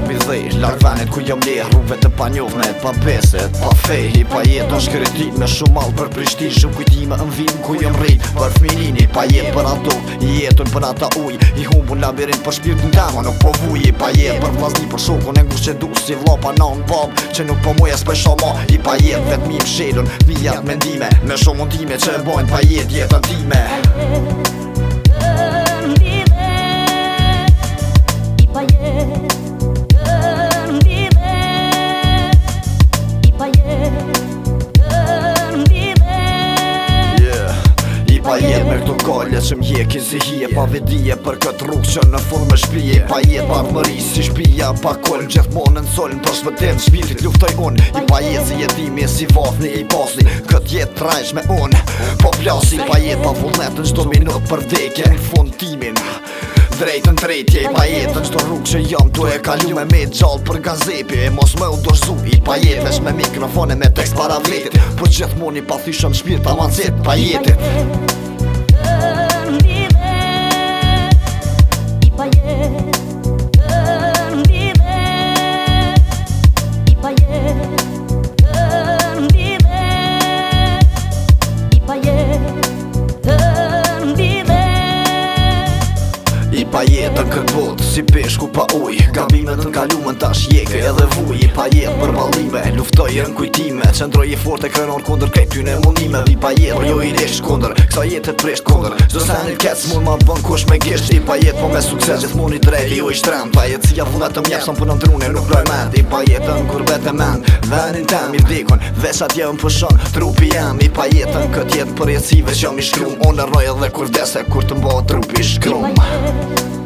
për bizesh Lark venet ku jom leh Rruve të panjohme e pa beset Pa fej i pa jet Në shkretit me shumë alë për prishti Shumë kujtime në vim ku jom rrit Për fminini pa jet për ato I jetun për ata uj I humbu në labirin për shpirt në kama, Nuk po vuj i pa jet për vlasni për shoku Në ngusht që du si vlo pa non pop Që nuk po muja s'pe shoma I pa jet vet mi pshedun Mi jat mendime Me shumë mundime që e bojnë pa jet jetën time Pa jet jet me këto kalle që m'je ki zihie Pa vedije për këtë rrugë që në fund me shpije Pa jet pa mëri si shpija pa kolm Gjithmonë në solm për shvëtim shpitit luftoj un I pa jet si jetimi si vafni i pasni Këtë jetë trajsh me un Po plasi pa jet pa vullnetën qdo minut për deke Në fund timin Drejtën në i pajetën jetë shto rrugë që jam Tu e kalu me me gjallë për gazepi E mos me u dorzu i pa me mikrofone me tekst para vletit Po gjithmoni pa thyshëm shpirë pa manzit Pa jetë pa jetën këtë botë Si peshku pa uj Gabime të nkallume tash jekë edhe vuj I pa jetë për balime, Luftoj e kujtime Qëndroj i fort e krenon kondër Kaj ty në mundime Vi pa jetë jo i reshë kondër Kësa jetë e preshtë kondër Zdo sa një kecë mund ma bën kush me gjesht I pa jetë po me sukses Gjithë mund i drejt jo i shtrem Pa jetë si ja vunat të mjepë, sëm më punën drune nuk loj mend I pa jetë në kur bete mend Vërin të më i dikon, vesh atje më pëshon Trupi jam i pa jetën, këtë jetë për jetësive që më i shkrum Onë në rojë dhe kur vdese, kur të mbohë trupi shkrum Ti më jetë